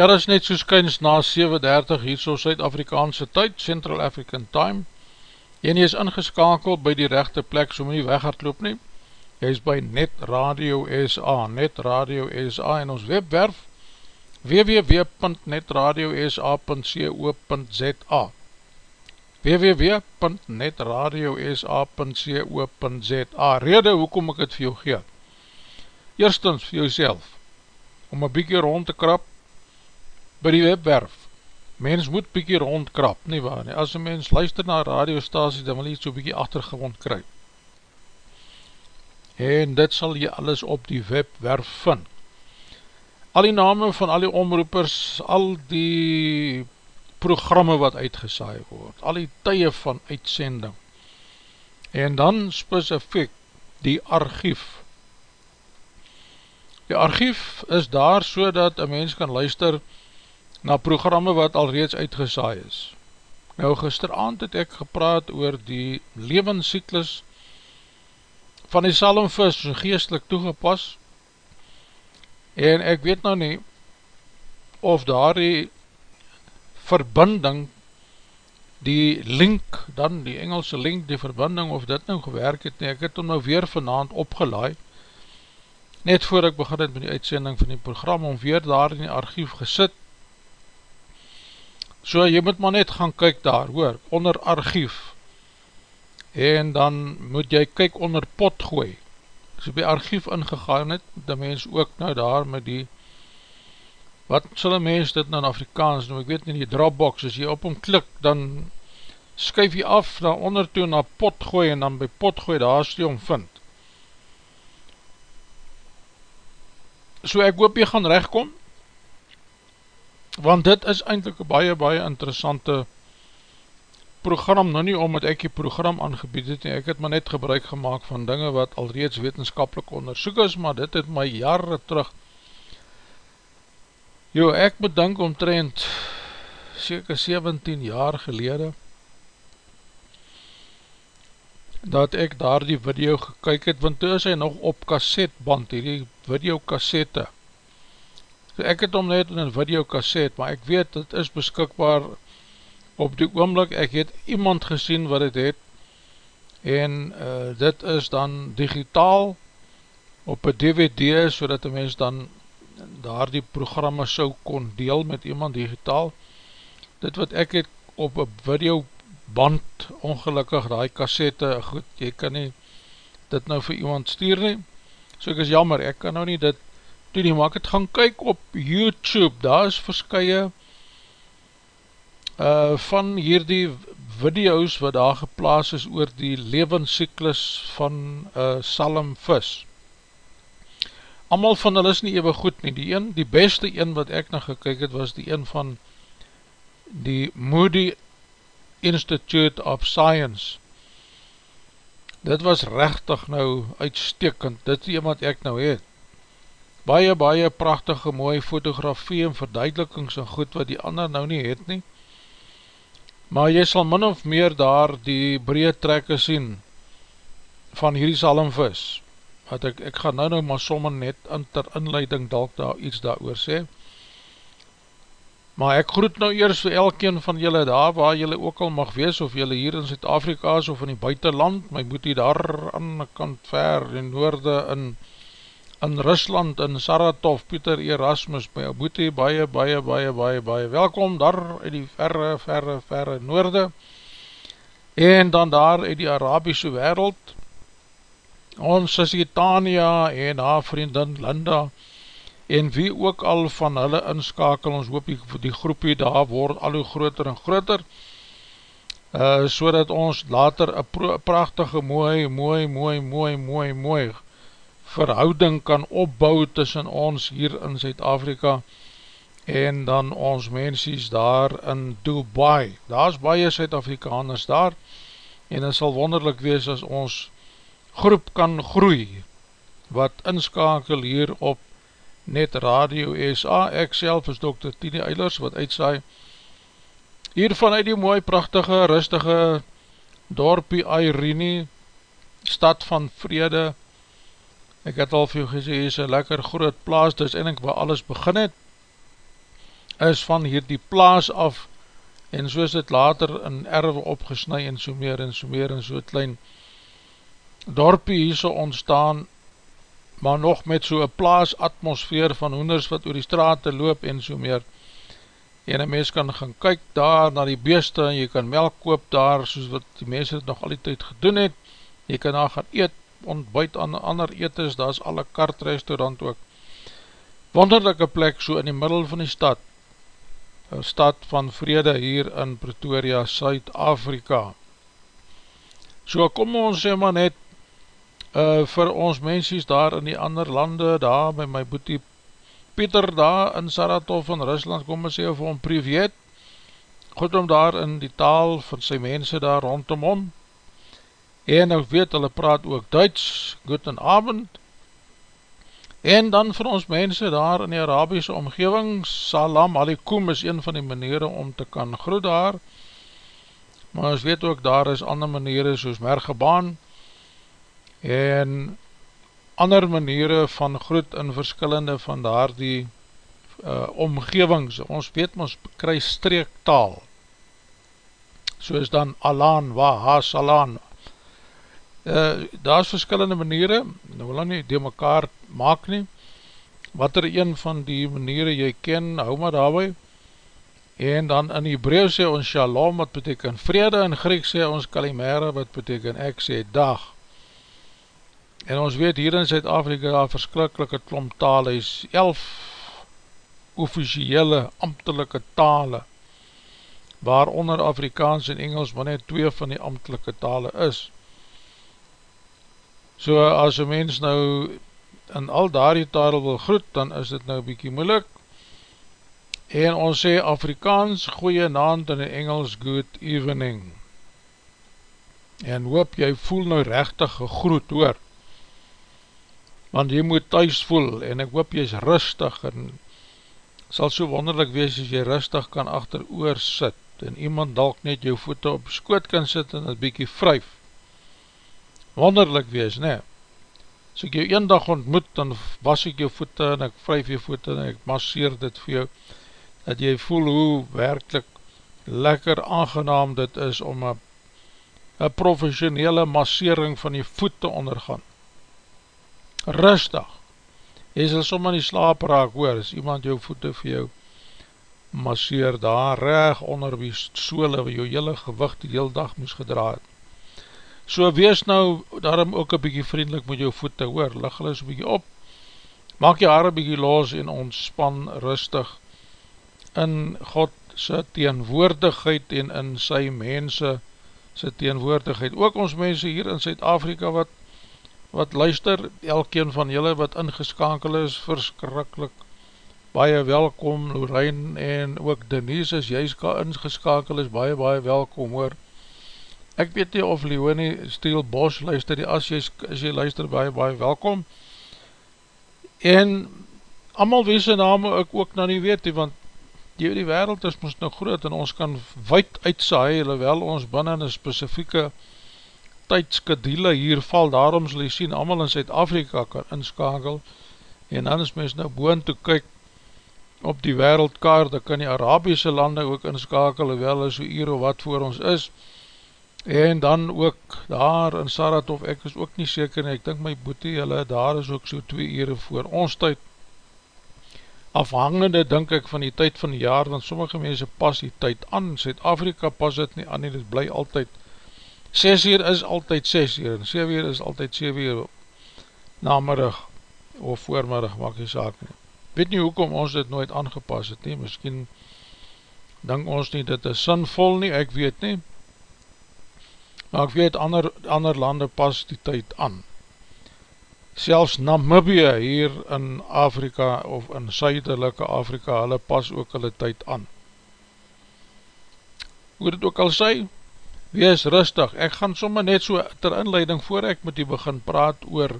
jare is net soos kyns na 7.30 hier so Suid-Afrikaanse tyd, Central African Time, en jy is ingeskakeld by die rechte plek, so moet nie weghardloop nie, jy is by Net Radio SA, Net Radio SA en ons webwerf www.netradiosa.co.za www.netradiosa.co.za Rede hoekom ek het vir jou gee. Eerstens vir jouself, om een bykie rond te krap, by die webwerf. Mens moet bykie rondkrap, nie waar nie. As een mens luister na radiostasie, dan wil jy so bykie achtergewond kry. En dit sal jy alles op die webwerf vind. Al die name van al die omroepers, al die programme wat uitgesaai word, al die tye van uitsending, en dan specifiek die archief. Die archief is daar so dat een mens kan luister na programme wat al reeds uitgesaai is. Nou gisteravond het ek gepraat oor die levenscyklus van die salmvis geestelik toegepas en ek weet nou nie of daar die verbinding die link, dan die Engelse link, die verbinding, of dit nou gewerk het nie, ek het hom nou weer vanavond opgelaai, net voor ek begin het met die uitsending van die program, om weer daar in die archief gesit, so jy moet maar net gaan kyk daar, hoor, onder archief, en dan moet jy kyk onder pot gooi, as jy by archief ingegaan het, die mens ook nou daar met die wat sal een mens dit nou in Afrikaans doen, ek weet nie, die dropbox, as jy op hom klik, dan skuif jy af, na onder toe, na pot gooi, en dan by pot gooi, daar as jy hom vind. So ek hoop jy gaan rechtkom, want dit is eindelijk een baie, baie interessante program, nou nie omdat ek die program aangebied het, nie, ek het maar net gebruik gemaakt van dinge wat alreeds wetenskapelik onderzoek is, maar dit het my jare terug Jo, ek bedank omtrent seker 17 jaar gelede dat ek daar die video gekyk het, want toe is hy nog op kassetband, die video kassette. So ek het om net in een video kasset, maar ek weet, het is beskikbaar op die oomlik, ek het iemand gesien wat het het, en uh, dit is dan digitaal op een DVD, so dat die mens dan daar die programme so kon deel met iemand digitaal, dit wat ek het op een videoband ongelukkig, die kassette, goed, jy kan nie dit nou vir iemand stuur nie, so ek is jammer, ek kan nou nie dit doen nie, maar ek het gaan kyk op YouTube, daar is verskye uh, van hierdie video's wat daar geplaas is oor die levenscyklus van uh, salmvis, Amal van hulle is nie ewe goed nie, die een, die beste een wat ek nog gekyk het, was die een van die Moody Institute of Science. Dit was rechtig nou uitstekend, dit is die een wat ek nou het. Baie, baie prachtige mooie fotografie en verduidelikings en goed wat die ander nou nie het nie. Maar jy sal min of meer daar die breed trekke sien van hierdie salmvis. Wat ek, ek gaan nou nou maar sommer net in ter inleiding dalk daar iets daar oor sê, maar ek groet nou eers vir elkeen van julle daar, waar julle ook al mag wees, of julle hier in Zuid-Afrika is, of in die buitenland, my boetie daar aan die kant ver, in noorde, in, in Rusland, in Saratov, Pieter Erasmus, my boetie, baie, baie, baie, baie, baie, welkom daar in die verre, verre, verre noorde, en dan daar in die Arabische wereld, ons sissie Tania en haar vriendin Linda en wie ook al van hulle inskakel, ons hoop die, die groepie daar word al hoe groter en groter uh, so dat ons later een prachtige mooi, mooi, mooi, mooi, mooi, mooi verhouding kan opbouw tussen ons hier in Zuid-Afrika en dan ons mensies daar in Dubai. Daar is baie Zuid-Afrikaners daar en het sal wonderlik wees as ons groep kan groei, wat inskakel hier op Net Radio SA, ek self is Dr. Tini Eilers, wat uitsaai, hier vanuit die mooi, prachtige, rustige dorpie Airene, stad van vrede, ek het al vir jou gesê, hier is een lekker groot plaas, dis eindelijk waar alles begin het, is van hier die plaas af, en so is het later in erwe opgesnui, en so meer, en so meer, en so klein, dorpie hier so ontstaan, maar nog met so een plaas atmosfeer van hoenders wat oor die straat te loop en so meer. En een mens kan gaan kyk daar na die beeste en jy kan melk koop daar, soos wat die mense het nog al die tyd gedoen het. Jy kan daar gaan eet, ontbuit aan ander eetes, daar is alle kartrestaurant ook. Wonderlijke plek so in die middel van die stad. een stad van vrede hier in Pretoria, Suid-Afrika. So kom ons sê maar net uh, vir ons mensies daar in die ander lande, daar by my boetie Pieter daar in Saratov in Rusland, kom ons sê vir hom privet, goed om daar in die taal van sy mense daar rondom hom, en ek weet hulle praat ook Duits, goed en avond, en dan vir ons mense daar in die Arabiese omgeving, salam alikum is een van die maniere om te kan groet daar, maar ons weet ook daar is ander maniere soos mergebaan, en ander maniere van groet in verskillende van daar die uh, omgevings, ons weet ons kry streektaal, soos dan alan, wa, ha, salan, uh, daar is verskillende maniere, nou wil nie die mekaar maak nie, wat er een van die maniere jy ken, hou maar daarby, en dan in Hebreu sê ons shalom, wat beteken vrede, in Griek sê ons kalimere, wat beteken ek sê dag, en ons weet hier in Zuid-Afrika daar verskrikkelijke klomp tale, is elf officiële, ambtelike tale, waaronder Afrikaans en Engels, maar net twee van die ambtelike tale is, So as een mens nou in al daar die tale wil groet, dan is dit nou bykie moeilik. En ons sê Afrikaans, goeie naand in die Engels, good evening. En hoop jy voel nou rechtig gegroet hoor. Want jy moet thuis voel en ek hoop jy is rustig en sal so wonderlik wees as jy rustig kan achter oor sit en iemand dalk net jou voete op skoot kan sit en het bykie vryf wonderlik wees, ne? As ek jou een dag ontmoet, dan was ek jou voete en ek vryf jou voete en ek masseer dit vir jou, dat jy voel hoe werkelijk lekker aangenaam dit is om een professionele massering van die voete ondergaan. Rustig. Jy sal som in die slaap raak hoor, as iemand jou voete vir jou masseer daar reg onder wie soole, wie jou hele gewicht die heel dag moes gedraad. So wees nou daarom ook een bykie vriendelik met jou voete hoor, lig hulle so bykie op, maak jy haar bykie los en ontspan rustig in God sy teenwoordigheid en in sy mense sy teenwoordigheid. Ook ons mense hier in Zuid-Afrika wat, wat luister, elkeen van julle wat ingeskakel is, verskrikkelijk, baie welkom, Lorraine en ook Denise, as jy ingeskakel is, baie baie welkom hoor, Ek weet nie of Leonie Steel Bosch luister die, as jy, as jy luister, baie, baie welkom. En amal wie sy name ek ook nou nie weet, want die, die wereld is ons nou groot en ons kan wijd uitsaai, wel ons binnen een specifieke tydskediele hier val, daarom sal jy sien, amal in Zuid-Afrika kan inskakel, en dan is mens nou boon te kyk op die wereldkaart, dan kan die Arabiese lande ook inskakel, wel is hoe hier of wat voor ons is, en dan ook daar in Saratov, ek is ook nie seker nie, ek dink my boete, hulle daar is ook so twee ure voor ons tyd, afhangende dink ek van die tyd van die jaar, want sommige mense pas die tyd aan, Zuid-Afrika pas dit nie aan, dit bly altyd, 6 uur is altyd 6 uur, en 7 uur is altyd 7 uur, namiddag, of voormiddag, maak jy saak nie, weet nie hoekom ons dit nooit aangepas het nie, miskien, denk ons nie, dit is sinvol nie, ek weet nie, maar ek weet ander, ander lande pas die tyd aan. Selfs Namibie hier in Afrika of in Suiderlijke Afrika, hulle pas ook hulle tyd aan. Hoe dit ook al sê, wees rustig, ek gaan somme net so ter inleiding voor ek met die begin praat oor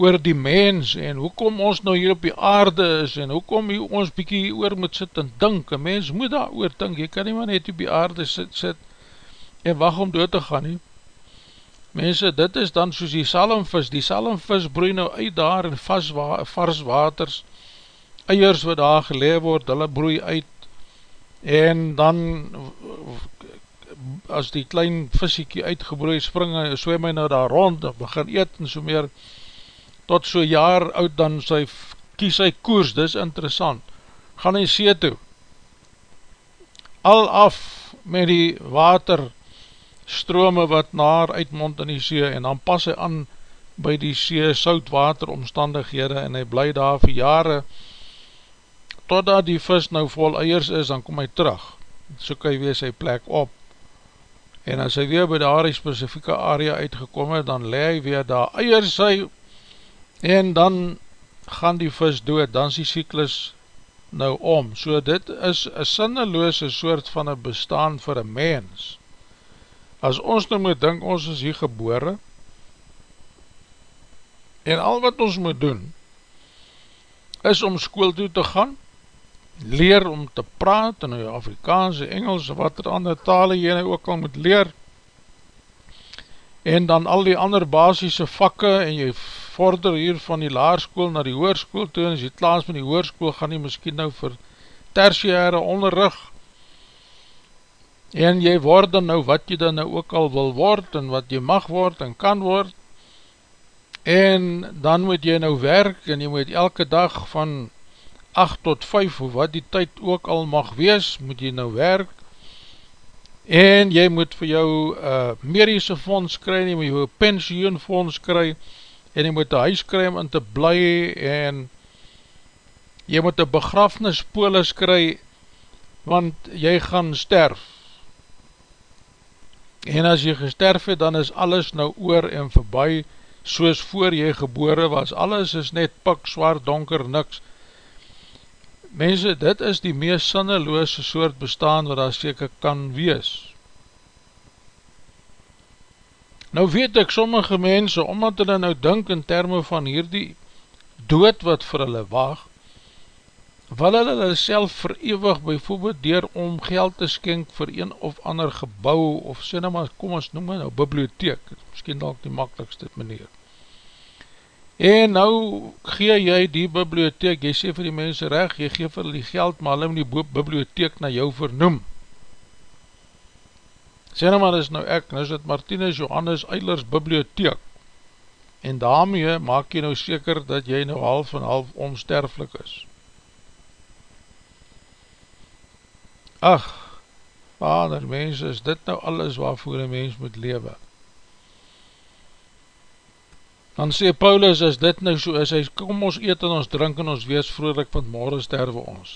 oor die mens en hoekom ons nou hier op die aarde is en hoekom ons bykie oor moet sit en dink, een mens moet daar oor dink, jy kan nie maar net op die aarde sit, sit en wacht om dood te gaan nie. Mense, dit is dan soos die salmvis, die salmvis broei nou uit daar in vars waters, eiers wat daar geleef word, hulle broei uit, en dan, as die klein visiekie uitgebroei spring, swem hy nou daar rond, en begin eet en so meer, tot so jaar oud, dan sy, kies hy koers, dis interessant, gaan hy see toe, al af met die water, strome wat naar uitmond in die see en dan pas hy aan by die see soutwater omstandighede en hy bly daar vir jare totdat die vis nou vol eiers is, dan kom hy terug, soek hy weer sy plek op, en as hy weer by daar die specifieke area uitgekom het, dan le hy weer daar. Eiers sy, en dan gaan die vis dood, dan is die cyklus nou om, so dit is een sinneloose soort van een bestaan vir een mens, as ons nou moet dink, ons is hier gebore, en al wat ons moet doen, is om school toe te gaan, leer om te praat in die Afrikaanse, Engels, wat er ander tale jy nou ook al moet leer, en dan al die ander basisse vakke, en jy vorder hier van die laarskoel na die hoerskoel toe, en as jy klaas met die hoerskoel, gaan jy miskien nou vir tertiaire onderrug, en jy word dan nou wat jy dan nou ook al wil word, en wat jy mag word en kan word, en dan moet jy nou werk en jy moet elke dag van 8 tot 5 of wat die tyd ook al mag wees, moet jy nou werk. En jy moet vir jou uh, medische fonds kry, jy moet jou pensioenfonds kry en jy moet een huis kry om in te bly en jy moet een begrafnispolis kry want jy gaan sterf en as jy gesterf het dan is alles nou oor en voorbij soos voor jy gebore was, alles is net pik, zwaar, donker, niks. Mense, dit is die meest sinneloose soort bestaan wat daar seker kan wees. Nou weet ek sommige mense, omdat hulle nou dink in termen van hierdie dood wat vir hulle waag, wil hulle hulle self verewig, bijvoorbeeld dier om geld te skenk vir een of ander gebouw, of sê nou maar, kom ons noem nou, bibliotheek, miskien dalk die makkelijkste manier. En nou gee jy die bibliotheek, jy sê vir die mense recht, jy gee vir die geld, maar hulle moet die bibliotheek na jou vernoem. Sê nou maar, is nou ek, nou is het Martinus Johannes Eilers bibliotheek, en daarmee maak jy nou seker dat jy nou half en half onsterflik is. Ach, vader, mens, is dit nou alles waarvoor een mens moet lewe? Dan sê Paulus, as dit nou so is, hy kom ons eet en ons drink en ons wees vroelik, want morgen sterwe ons.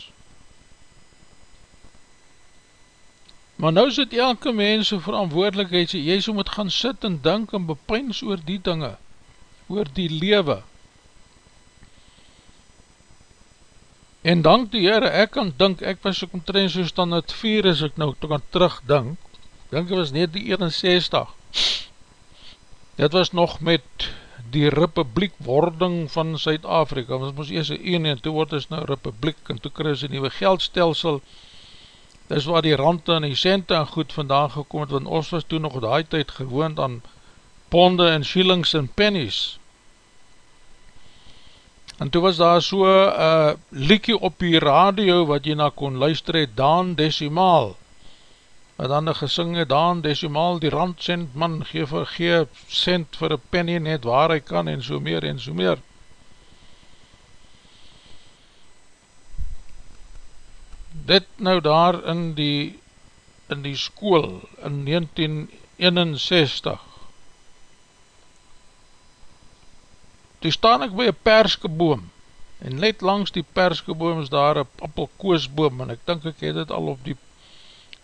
Maar nou sit elke mens so verantwoordelikheid, sê, jy so moet gaan sit en dink en bepyns oor die dinge, oor die lewe, En dank die Heere, ek kan dink, ek was ek omtrent so standaard 4 as ek nou kan terugdink, dink ek was net die 61. Dit was nog met die republiek wording van Suid-Afrika, het was eers een en toe word het nou republiek en toe kris een nieuwe geldstelsel, dis waar die rante en die cente en goed vandaan gekom het, want ons was toen nog die tijd gewoond aan ponde en shillings en pennies, En toe was daar so een uh, liekie op die radio wat jy na kon luister het, Daan Decimaal. Wat dan gesing het, Daan Decimaal, die randcent man, gee vir gee cent vir een penny net waar hy kan en so meer en so meer. Dit nou daar in die, in die school in 1961 Toe staan ek by een perskeboom en net langs die perskeboom is daar een appelkoosboom en ek dink ek het het al op die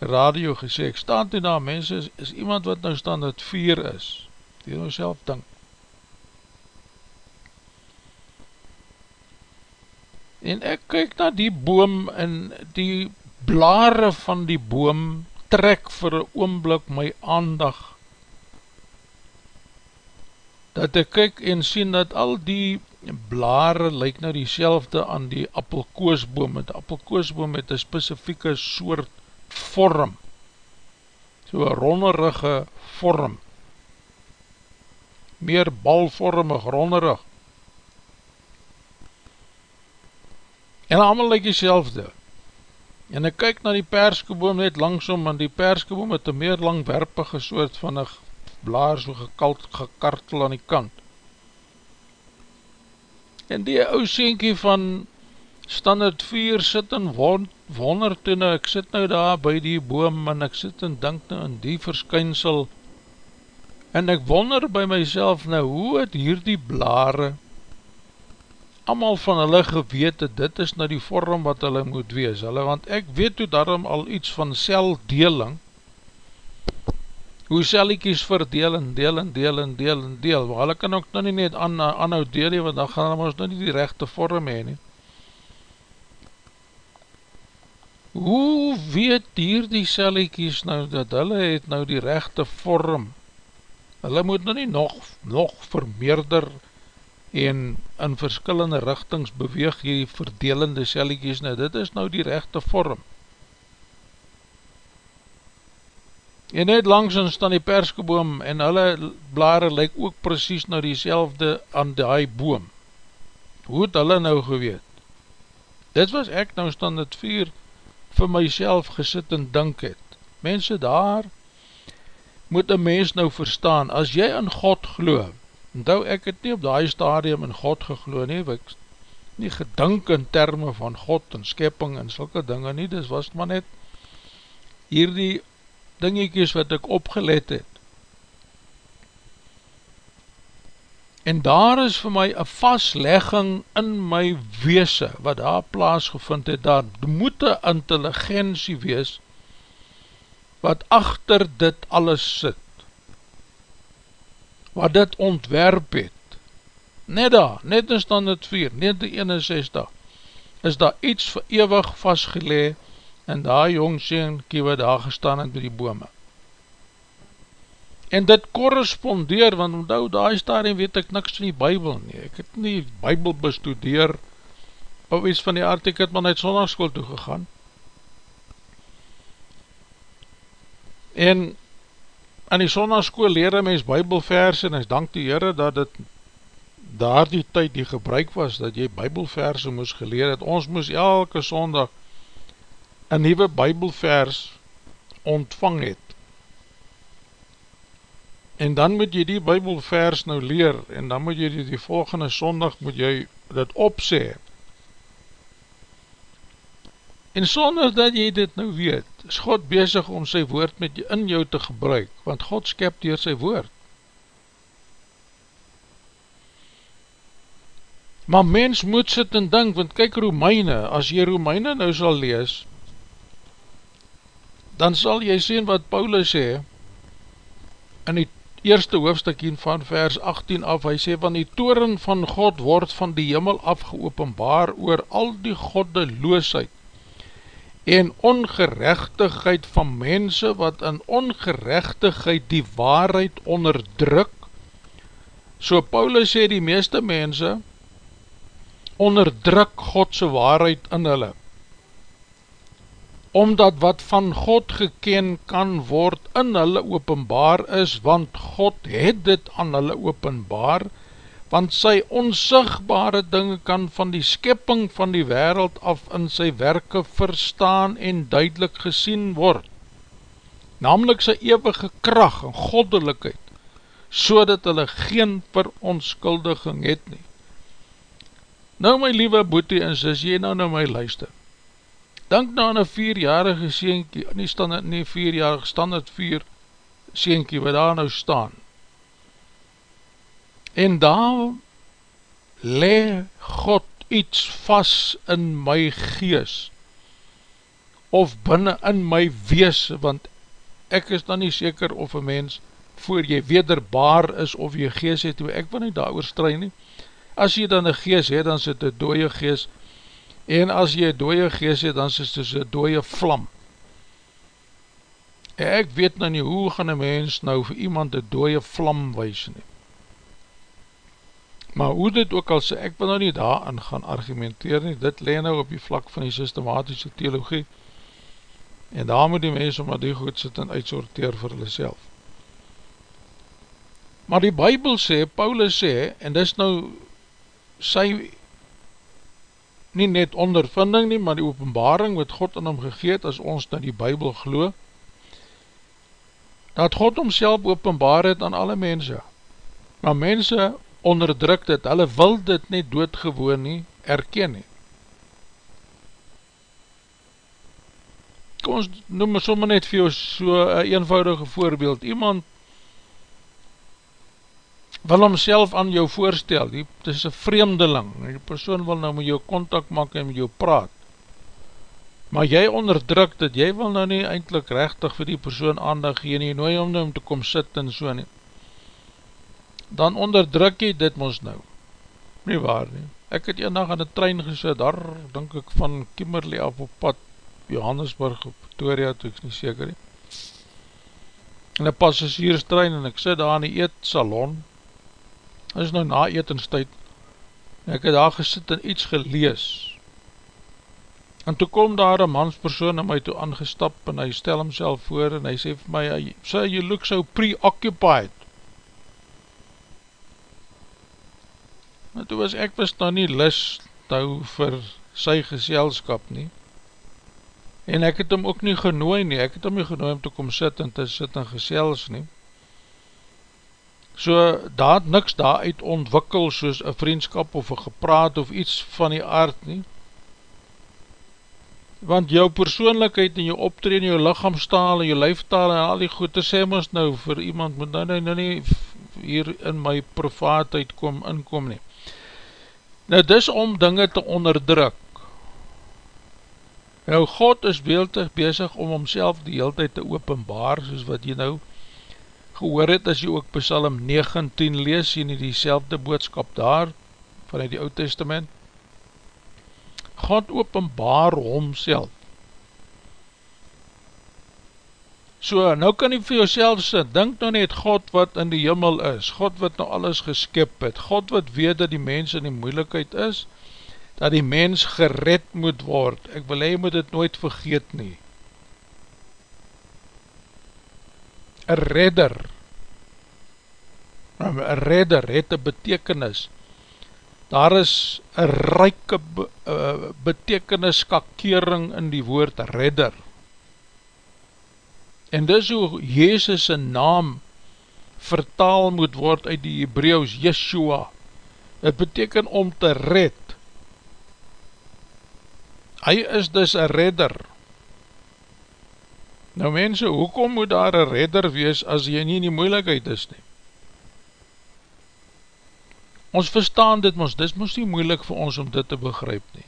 radio gesê, ek staan toe daar, mense, is, is iemand wat nou staan dat vier is, die nou self dink. En ek kyk na die boom en die blare van die boom trek vir een oomblik my aandag dat ek kyk en sien dat al die blare lyk nou die selfde aan die appelkoosboom, met appelkoosboom met een specifieke soort vorm, so een ronderige vorm, meer balvormig, ronderig, en allemaal lyk die selfde, en ek kyk na die perskeboom net langsom, en die perskeboom het een meer langwerpige soort van een blaar so gekalt, gekartel aan die kant. En die ou sienkie van standaard 4 sit en wonder toe nou, ek sit nou daar by die boom en ek sit en denk nou in die verskynsel en ek wonder by myself nou, hoe het hier die blare allemaal van hulle gewete, dit is nou die vorm wat hulle moet wees, hulle, want ek weet toe daarom al iets van celdeling, hoe celliekies verdeel en deel en deel en deel en deel, maar hulle kan ook nou nie net aan, aanhou deel, want dan gaan hulle ons nou nie die rechte vorm heen nie. Hoe weet hier die celliekies nou, dat hulle het nou die rechte vorm, hulle moet nou nie nog, nog vermeerder en in verskillende richtings beweeg hier die verdelende celliekies, nou dit is nou die rechte vorm. En net langs ons staan die perskeboom en hulle blare lyk ook precies nou die selfde aan die boom. Hoe het hulle nou geweet? Dit was ek nou staan het vier vir myself gesit en dink het. Mense daar moet een mens nou verstaan, as jy in God glo, en nou ek het nie op die stadium in God geglo nie, ek nie gedink in termen van God en skepping en sulke dinge nie, dis was maar net hierdie dingetjies wat ek opgelet het. En daar is vir my een vastlegging in my weese, wat daar plaasgevind het, daar moet een intelligentie wees, wat achter dit alles sit, wat dit ontwerp het, net daar, net in standaard 4, net die 61, is daar iets verewig vastgeleid, en daar jong sienkie wat daar gestaan het by die bome. En dit korrespondeer, want onthou, daar is daar en weet ek niks van die bybel nie, ek het nie bybel bestudeer, of iets van die aard, ek het maar net sondagskool toe gegaan, en in die sondagskool leer een mens bybelverse, en ek dank die Heere dat het daar die tyd die gebruik was, dat jy bybelverse moes geleer het, ons moes elke sondag een nieuwe bybelvers ontvang het. En dan moet jy die bybelvers nou leer, en dan moet jy die, die volgende sondag moet jy dit opsê. En sonder dat jy dit nou weet, is God bezig om sy woord met jy in jou te gebruik, want God skep dier sy woord. Maar mens moet sit en dink, want kyk Romeine, as jy Romeine nou sal lees, dan sal jy sien wat Paulus sê, in die eerste hoofdstuk van vers 18 af, hy sê, van die toren van God word van die jimmel afgeopenbaar oor al die goddeloosheid en ongerechtigheid van mense wat in ongerechtigheid die waarheid onderdruk. So Paulus sê die meeste mense onderdruk Godse waarheid in hulle omdat wat van God geken kan word in hulle openbaar is, want God het dit aan hulle openbaar, want sy onsigbare dinge kan van die skepping van die wereld af in sy werke verstaan en duidelik gesien word, namelijk sy eeuwige kracht en goddelikheid, so dat hulle geen veronskuldiging het nie. Nou my liewe boete en sis, jy nou na my luister, Dank nou aan een vierjarige sienkie, nie standaard nie vierjarige, standaard vier sienkie wat daar nou staan. En daar le God iets vast in my gees, of binnen in my wees, want ek is dan nie seker of een mens voor jy wederbaar is of jy gees het, ek wil nie daar oorstrui nie. As jy dan een gees het, dan sit die dooie gees en as jy dooie gees het, dan is dit een dooie vlam. Ek weet nou nie, hoe gaan een mens nou vir iemand een dooie vlam wees nie. Maar hoe dit ook al sê, ek wil nou nie daarin gaan argumenteer nie, dit leen nou op die vlak van die systematische theologie, en daar moet die mens om die goed sit en uitsorteer vir hulle self. Maar die bybel sê, Paulus sê, en dis nou sy nie net ondervinding nie, maar die openbaring wat God in hom gegeet as ons na die Bijbel glo, dat God homself openbaar het aan alle mense. Maar mense onderdruk dit, hulle wil dit nie doodgewoon nie, erken nie. Kom ons noem sommer net vir jou so een eenvoudige voorbeeld. Iemand wil homself aan jou voorstel, die, dit is een vreemdeling, die persoon wil nou met jou contact maak en met jou praat, maar jy onderdruk dit, jy wil nou nie eindelijk rechtig vir die persoon aandag gee nie, nooi om nou om te kom sit en so nie, dan onderdruk jy dit ons nou, nie waar nie, ek het een dag aan die trein gesit, daar denk ek van Kimmerley af op pad, Johannesburg op Pretoria, toe ek nie seker nie, in een passagierstrein en ek sit daar in die eetsalon, is nou na etenstijd, en ek het daar gesit en iets gelees, en toe kom daar een manspersoon in my toe aangestap en hy stel homself voor en hy sê vir my, sê, you look so preoccupied, en toe was ek was nou nie list nou vir sy geselskap nie, en ek het hom ook nie genooi nie, ek het hom nie genooi om te kom sit en te sit en gesels nie. So, daar het niks daaruit ontwikkel soos een vriendskap of een gepraat of iets van die aard nie. Want jou persoonlijkheid en jou optreden, jou lichaamstaal en jou lijftaal en al die goede sê ons nou vir iemand moet nou, nou, nou nie hier in my privaatheid kom, inkom nie. Nou dis om dinge te onderdruk Nou God is beeldig bezig om homself die hele tijd te openbaar, soos wat jy nou gehoor het, as jy ook Psalm 19 lees, jy die selfde boodskap daar, vanuit die Oud Testament. God openbaar homself. So, nou kan jy vir jouself sê, denk nou net God wat in die jimmel is, God wat nou alles geskip het, God wat weet dat die mens in die moeilikheid is, dat die mens gered moet word. Ek wil hy moet het nooit vergeet nie. Een redder, nou, een redder het een betekenis, daar is een ryke be, uh, betekenis kakering in die woord redder. En dis hoe Jezus' naam vertaal moet word uit die Hebreeuws, Yeshua. Het beteken om te red, hy is dus een redder. Nou mense, hoekom moet daar een redder wees as jy nie in die moeilikheid is nie? Ons verstaan dit ons, dit is nie moeilik vir ons om dit te begryp nie.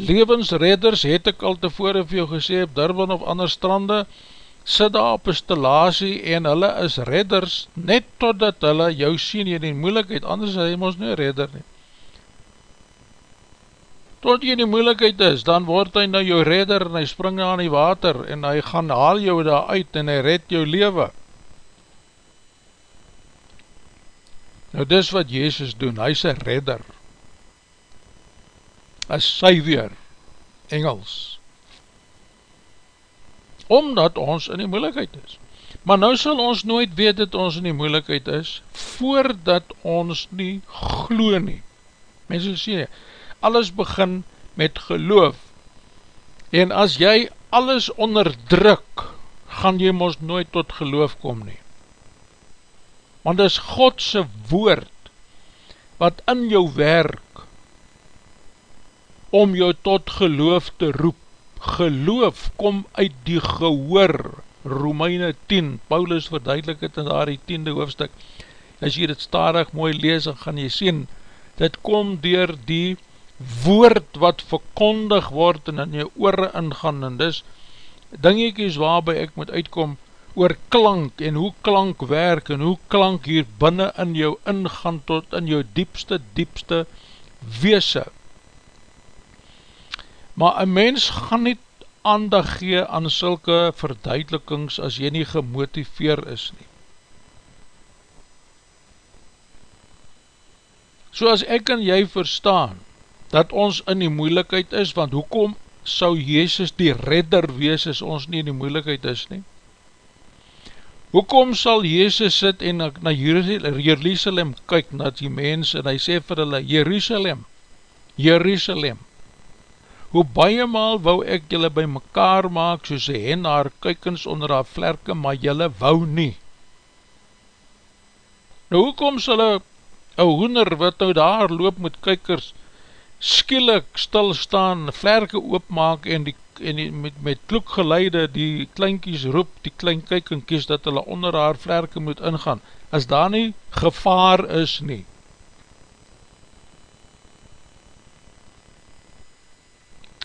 Levensredders het ek al tevore vir jou gesê op Durban of ander strande, sit daar op een stellasie en hulle is redders net totdat hulle jou sien in die moeilikheid, anders is hy ons nie redder nie tot jy in die moeilikheid is, dan word hy nou jou redder en hy spring na in die water en hy gaan haal jou daar uit en hy red jou leven. Nou dis wat Jezus doen, hy is een redder, een savior, Engels, omdat ons in die moeilikheid is. Maar nou sal ons nooit weet dat ons in die moeilikheid is, voordat ons nie glo nie. Mensen sê, alles begin met geloof. En as jy alles onderdruk, gaan jy ons nooit tot geloof kom nie. Want is Godse woord, wat in jou werk, om jou tot geloof te roep. Geloof kom uit die gehoor, Romeine 10, Paulus verduidelik het in daar die tiende hoofdstuk, as jy dit starig mooi lees, gaan jy sien, dit kom dier die woord wat verkondig word en in jou oore ingaan en dis dingetjies waarby ek moet uitkom oor klank en hoe klank werk en hoe klank hier binnen in jou ingaan tot in jou diepste diepste weese maar een mens gaan nie aandag gee aan sulke verduidelikings as jy nie gemotiveer is nie. So as ek en jy verstaan dat ons in die moeilikheid is, want hoekom sou Jezus die redder wees as ons nie in die moeilikheid is nie? Hoekom sal Jezus sit en na Jerusalem kyk na die mens en hy sê vir hulle, Jerusalem, Jerusalem, hoe baie maal wou ek julle by mekaar maak soos hy hen haar kykens onder haar vlerke, maar julle wou nie. Nou hoekom sal een hoender wat nou daar loop met kykers, skielik stilstaan, vlerke oopmaak en, die, en die, met, met kloekgeleide die kleinkies roep, die klein kykinkies, dat hulle onder haar vlerke moet ingaan, as daar nie gevaar is nie.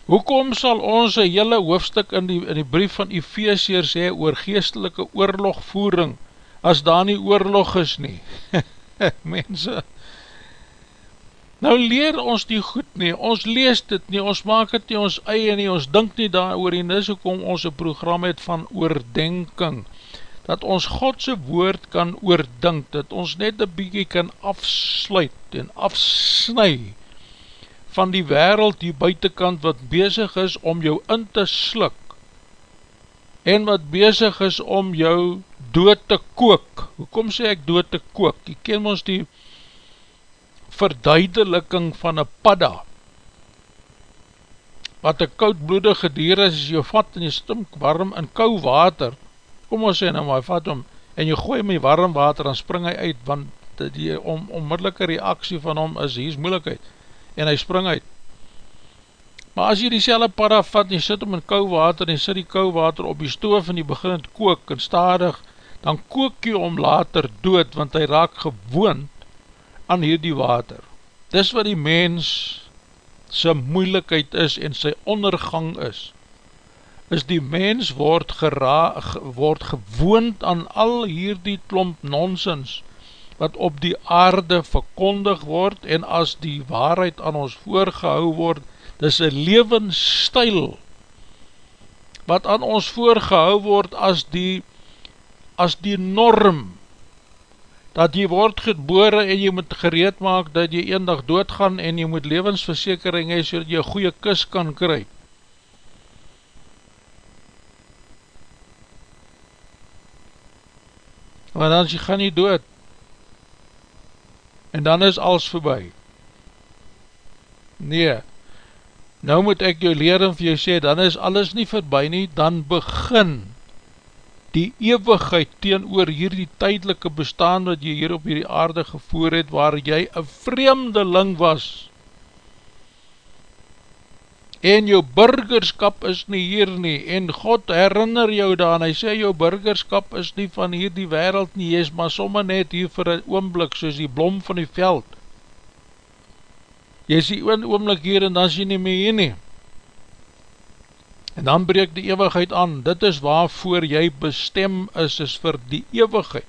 Hoekom sal ons een hele hoofdstuk in die, in die brief van Ephesiers sê oor geestelike oorlogvoering, as daar nie oorlog is nie? Mense, Nou leer ons die goed nie, ons lees dit nie, ons maak het nie ons eie nie, ons dink nie daar oor en dis hoekom ons een program het van oordenking, dat ons Godse woord kan oordink, dat ons net een bykie kan afsluit en afsny van die wereld die buitenkant wat bezig is om jou in te slik en wat bezig is om jou dood te kook. Hoekom sê ek dood te kook? Jy ken ons die verduideliking van een padda wat een koudbloedige dier is, as jy vat en jy stink warm in kou water, kom ons sê nou maar, vat hom, en jy gooi my warm water, dan spring hy uit, want die om, onmiddellike reaksie van hom is, hier is moeilikheid, en hy spring uit. Maar as jy die selle padda vat, en jy sit hom in kou water, en jy sit die kou water op die stoof, en jy begin het kook, en stadig, dan kook jy om later dood, want hy raak gewoond, aan hierdie water. Dis wat die mens sy moeilikheid is en sy ondergang is, is die mens word, gera, word gewoond aan al hierdie klomp nonsens wat op die aarde verkondig word en as die waarheid aan ons voorgehou word, dis een levensstijl wat aan ons voorgehou word as die, as die norm dat jy word gebore en jy moet gereed maak dat jy een dag doodgaan en jy moet levensversekering hee so dat jy goeie kus kan kry. Want dan jy gaan nie dood en dan is alles voorbij. Nee, nou moet ek jou leer en vir jou sê, dan is alles nie voorbij nie, dan begin die eeuwigheid teen oor hierdie tydelike bestaan wat jy hier op hierdie aarde gevoer het, waar jy een vreemdeling was, en jou burgerskap is nie hier nie, en God herinner jou daan, hy sê jou burgerskap is nie van hierdie wereld nie, jy is maar somme net hier vir een oomblik, soos die blom van die veld, jy is die oomblik hier en dan is jy nie meer hier nie, En dan breek die eeuwigheid aan, dit is waarvoor jy bestem is, is vir die eeuwigheid.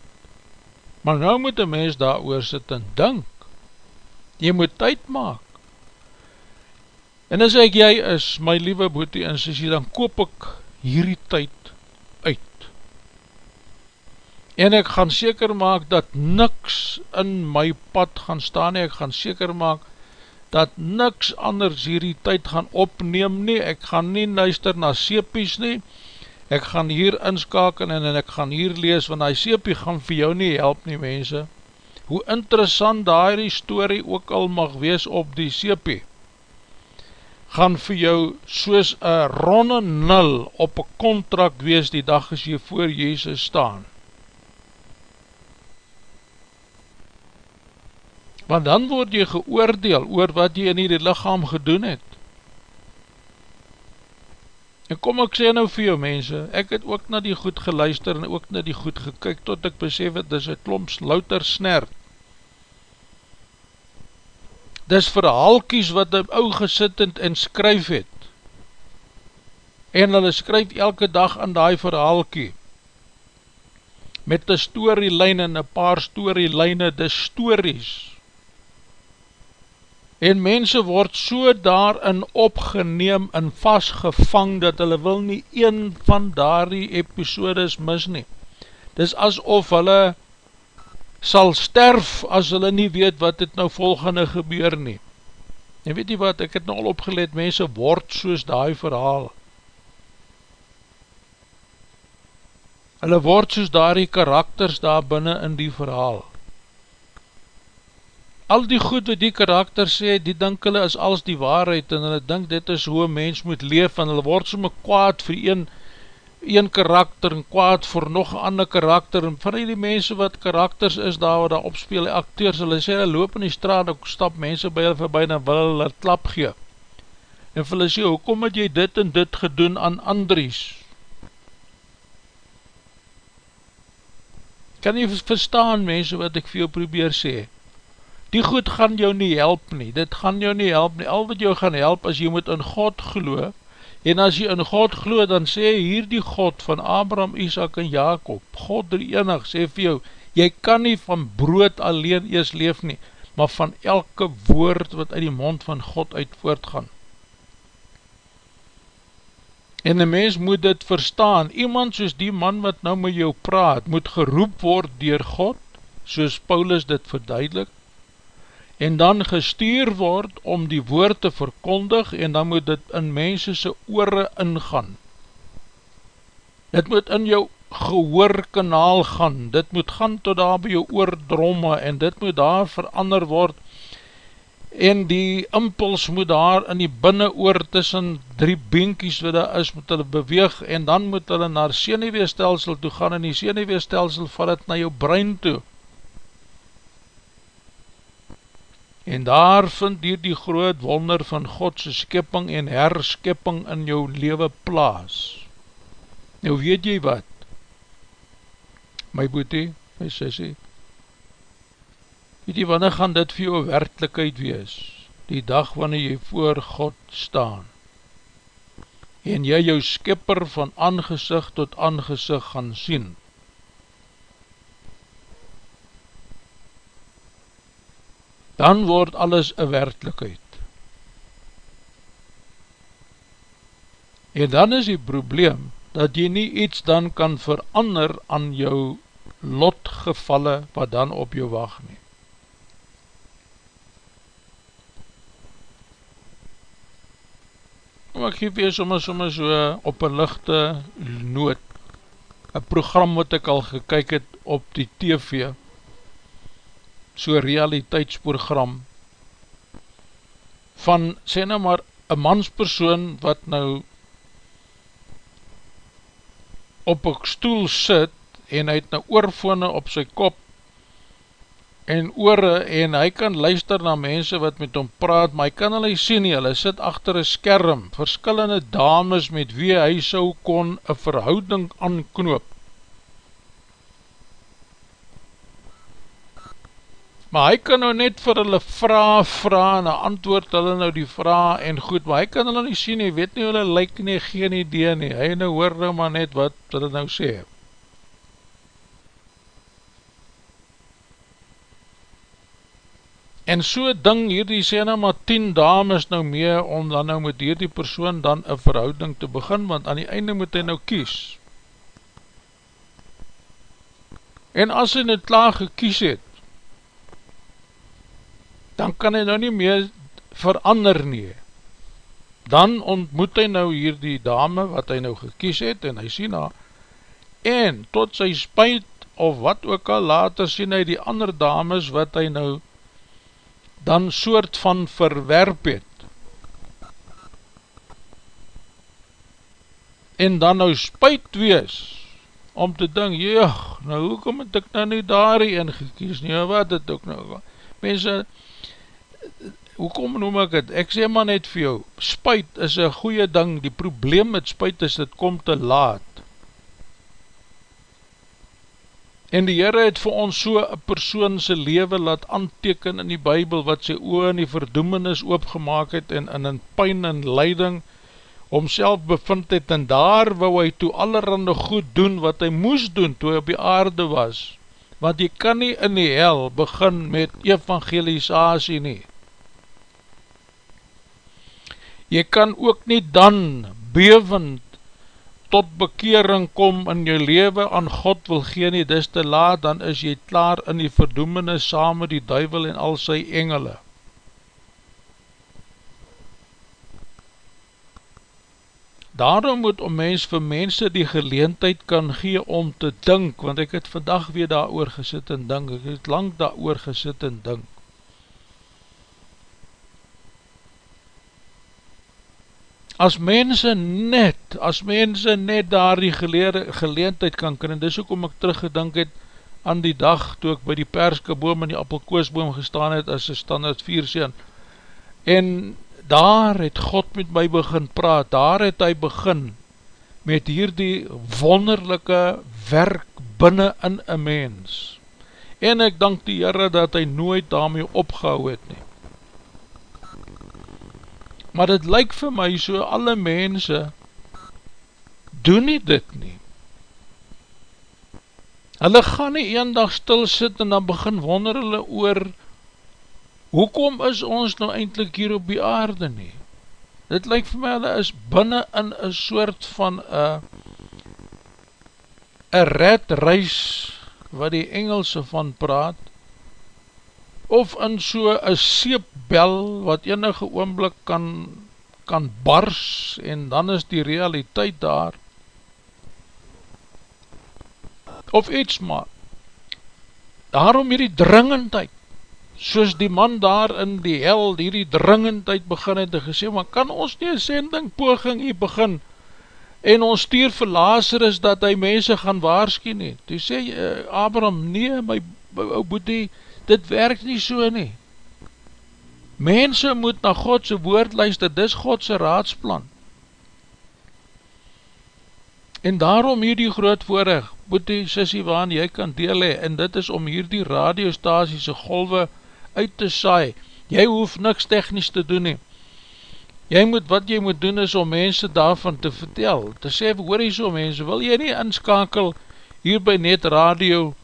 Maar nou moet die mens daar oor sit en dink, jy moet tyd maak. En as ek jy is, my liewe boete en sissie, dan koop ek hierdie tyd uit. En ek gaan seker maak dat niks in my pad gaan staan, ek gaan seker maak, dat niks anders hierdie tyd gaan opneem nie, ek gaan nie luister na seepies nie, ek gaan hier inskaken en, en ek gaan hier lees, want die seepie gaan vir jou nie help nie mense, hoe interessant daar die story ook al mag wees op die seepie, gaan vir jou soos een ronde nul op een contract wees die dag as jy voor Jezus staan. Want dan word jy geoordeel oor wat jy in die lichaam gedoen het. En kom ek sê nou vir jou mense, ek het ook na die goed geluister en ook na die goed gekyk, tot ek besef het, dis een klomps louter snert. Dis verhaalkies wat die ou gesittend en skryf het. En hulle skryf elke dag aan die verhaalkie. Met die storyline en een paar storyline, die stories en mense word so daarin opgeneem en vastgevang dat hulle wil nie een van daardie episodes mis nie. Dis asof hulle sal sterf as hulle nie weet wat het nou volgende gebeur nie. En weet nie wat, ek het nou al opgeleid, mense word soos die verhaal. Hulle word soos daardie karakters daar binnen in die verhaal al die goed wat die karakter sê, die dink hulle is als die waarheid, en hulle dink dit is hoe een mens moet leef, en hulle word somme kwaad vir een, een karakter en kwaad vir nog ander karakter en van die mense wat karakters is daar wat daar opspeel, die acteurs, hulle sê, hulle loop in die straat, ook stap mense by hulle voorbij en wil hulle klap gee. En vir hulle sê, hoekom het jy dit en dit gedoen aan Andries? Kan jy verstaan mense wat ek vir jou probeer sê die goed gaan jou nie help nie, dit gaan jou nie help nie, al wat jou gaan help as jy moet in God geloo, en as jy in God geloo, dan sê hier die God van Abraham, Isaac en Jacob, God die enig, sê vir jou, jy kan nie van brood alleen eers leef nie, maar van elke woord wat uit die mond van God uit voortgaan. En die mens moet dit verstaan, iemand soos die man wat nou met jou praat, moet geroep word dier God, soos Paulus dit verduidelik, en dan gestuur word om die woord te verkondig, en dan moet dit in mensese oore ingaan. Dit moet in jou gehoorkanaal gaan, dit moet gaan tot daar by jou oordromme, en dit moet daar verander word, en die impuls moet daar in die binnenoor tussen drie binkies wat daar is, moet hulle beweeg, en dan moet hulle naar seneweestelsel toe gaan, en die seneweestelsel vat het na jou brein toe. En daar vind hier die groot wonder van Godse skipping en herskipping in jou leven plaas. Nou weet jy wat? My boete, my sissie, Weet jy, wanneer gaan dit vir jou werkelijkheid wees? Die dag wanneer jy voor God staan. En jy jou skipper van aangezicht tot aangezicht gaan sien. Dan word alles een werkelijkheid. En dan is die probleem, dat jy nie iets dan kan verander aan jou lotgevalle wat dan op jou wacht nie. Kom ek geef jy soms soms so op een lichte noot, een program wat ek al gekyk het op die TV, so realiteitsprogram, van, sê nou maar, een manspersoon wat nou op een stoel sit, en hy het nou oorvone op sy kop, en oore en hy kan luister na mense wat met hom praat, maar hy kan hulle sien nie, hulle sit achter een skerm, verskillende dames met wie hy so kon een verhouding aanknoop. Maar hy kan nou net vir hulle vraag vraag en antwoord hulle nou die vraag en goed, maar hy kan hulle nie sien nie, weet nie hulle lyk nie, geen idee nie, hy nou hoor nou maar net wat hulle nou sê. En so ding hierdie sê nou maar 10 dames nou mee om dan nou met hierdie persoon dan een verhouding te begin, want aan die einde moet hy nou kies. En as hy nou klaar gekies het, dan kan hy nou nie meer verander nie. Dan ontmoet hy nou hierdie dame wat hy nou gekies het en hy sien haar, en tot sy spuit of wat ook al later sien hy die ander dames wat hy nou dan soort van verwerp het. En dan nou spuit wees, om te dink, jeug, nou hoekom het ek nou nie daarie ingekies nie, wat het ook nou, mense, hoekom noem ek het, ek sê maar net vir jou, spuit is een goeie ding, die probleem met spuit is, het kom te laat, En die Heere het vir ons so een persoon sy leven laat anteken in die Bijbel, wat sy oor in die verdoemenis oopgemaak het en in een pijn en leiding omself bevind het en daar wou hy toe allerhande goed doen wat hy moes doen toe hy op die aarde was. Want jy kan nie in die hel begin met evangelisatie nie. Jy kan ook nie dan bevend tot bekering kom in jou leven aan God wil gee nie, dis te laat, dan is jy klaar in die verdoemene saam met die duivel en al sy engele. Daarom moet om mens vir mense die geleentheid kan gee om te dink, want ek het vandag weer daar oor gesit en dink, ek het lang daar oor gesit en dink. As mense net, as mense net daar die geleerde, geleentheid kan kry, en dis ook om ek teruggedink het aan die dag toe ek by die perskeboom en die appelkoosboom gestaan het as een standaard vierseen, en daar het God met my begin praat, daar het hy begin met hierdie wonderlijke werk binnen in een mens, en ek dank die Heere dat hy nooit daarmee opgehou het nie, maar het lyk vir my so alle mense doen nie dit nie. Hulle gaan nie een dag stil sit en dan begin wonder hulle oor hoekom is ons nou eindelijk hier op die aarde nie. Dit lyk vir my hulle is binnen in een soort van een red reis wat die Engelse van praat of in so een seepbel wat enige oomblik kan, kan bars en dan is die realiteit daar. Of iets maar. Daarom hierdie dringendheid soos die man daar in die hel hierdie dringendheid begin het en gesê, maar kan ons nie een sending poging hier begin en ons stuur vir Lazarus dat hy mense gaan waarskie nie, toe sê uh, Abraham, nee my ou boete, dit werk nie so nie. Mense moet na Godse woord luister, dis Godse raadsplan. En daarom hier die groot voorrecht, moet die sissie waan jy kan deel hee, en dit is om hier die radiostasiese golwe uit te saai. Jy hoef niks technisch te doen nie. Jy moet, wat jy moet doen is om mense daarvan te vertel, te sê, hoor jy so mense, wil jy nie inskakel hier by net radio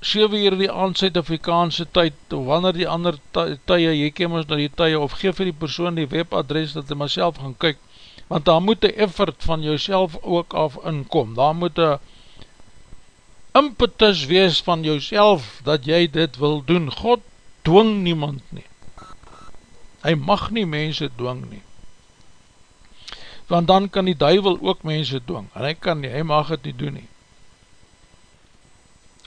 7 uur die aand Suid-Afrikaanse tyd, of wanneer die ander tye, jy kem ons na die tye, of geef vir die persoon die webadres, dat hy maar self gaan kyk, want daar moet die effort van jouself ook af inkom, daar moet die impetus wees van jouself, dat jy dit wil doen, God dwing niemand nie, hy mag nie mense dwing nie, want dan kan die duivel ook mense dwing, en hy kan nie, hy mag het nie doen nie,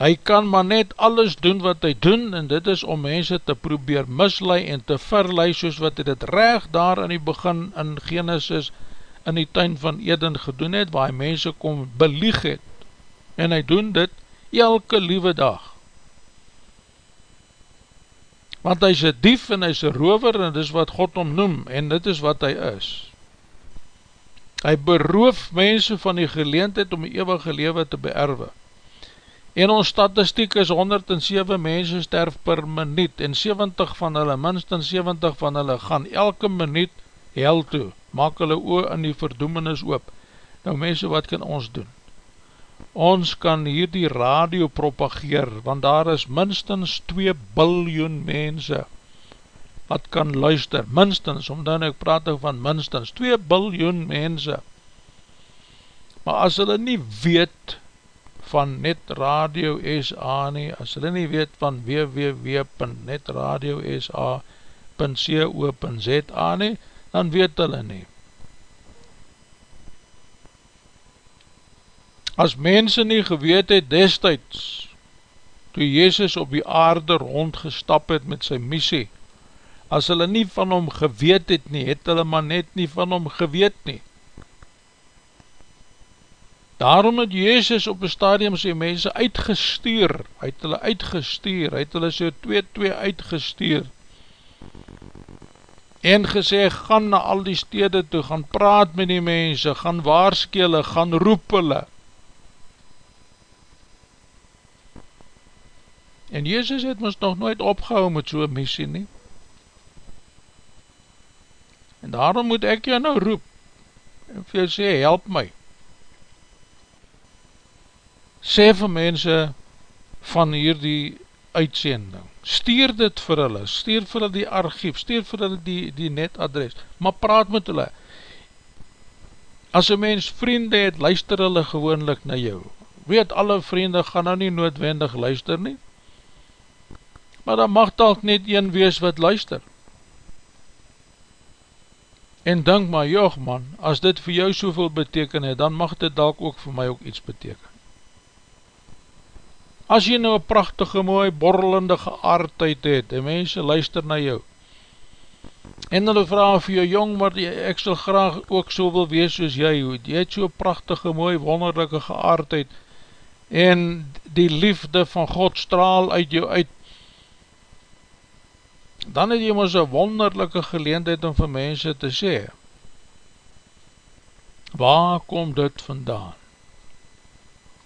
Hy kan maar net alles doen wat hy doen en dit is om mense te probeer mislui en te verlei soos wat hy dit recht daar in die begin in Genesis in die tuin van Eden gedoen het waar hy mense kom belieg het en hy doen dit elke liewe dag. Want hy is een dief en hy is een rover en dit is wat God omnoem en dit is wat hy is. Hy beroof mense van die geleentheid om die eeuwige lewe te beerwe. En ons statistiek is 107 mense sterf per minuut en 70 van hulle, minstens 70 van hulle, gaan elke minuut hel toe, maak hulle oor in die verdoemenis oop. Nou mense, wat kan ons doen? Ons kan hier die radio propageer, want daar is minstens 2 biljoen mense wat kan luister, minstens, omdat ek praat van minstens, 2 biljoen mense. Maar as hulle nie weet, van Net Radio SA nie, as hulle nie weet van www.netradiosa.co.za nie, dan weet hulle nie. As mense nie geweet het destijds, toe Jezus op die aarde rondgestap het met sy missie, as hulle nie van hom geweet het nie, het hulle maar net nie van hom geweet nie. Daarom het Jezus op een stadium sy mense uitgestuur, hy het hulle uitgestuur, hy het hulle so 2-2 uitgestuur, en gesê, gaan na al die stede toe, gaan praat met die mense, gaan waarskele, gaan roep hulle. En Jezus het ons nog nooit opgehou met so'n missie nie. En daarom moet ek jou nou roep, en vir jou sê, help my, sê vir mense van hierdie uitsending, stuur dit vir hulle, stuur vir hulle die archief, stuur vir hulle die, die netadres, maar praat met hulle. As een mens vriende het, luister hulle gewoonlik na jou. Weet, alle vriende gaan nou nie noodwendig luister nie, maar dan mag talk net een wees wat luister. En denk maar, joh man, as dit vir jou soveel beteken het, dan mag dit dalk ook vir my ook iets beteken. As jy nou een prachtige mooi borrelende geaardheid het en mense luister na jou En hulle vraag vir jou jong, maar die, ek sal graag ook so wil wees soos jy, jy het so prachtige, mooi, wonderlijke geaardheid, en die liefde van God straal uit jou uit, dan het jy ons een wonderlijke geleendheid om vir mense te sê, waar kom dit vandaan?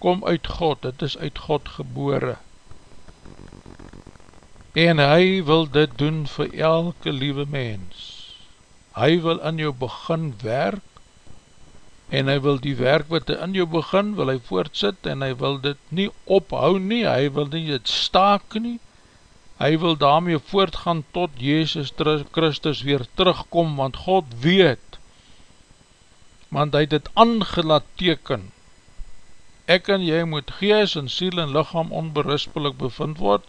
Kom uit God, dit is uit God gebore, en hy wil dit doen vir elke liewe mens. Hy wil in jou begin werk, en hy wil die werk wat hy in jou begin, wil hy voortsit, en hy wil dit nie ophou nie, hy wil nie dit staak nie, hy wil daarmee voortgaan tot Jezus Christus weer terugkom, want God weet, want hy het het aangelaat teken, ek en jy moet gees en siel en lichaam onberispelik bevind word,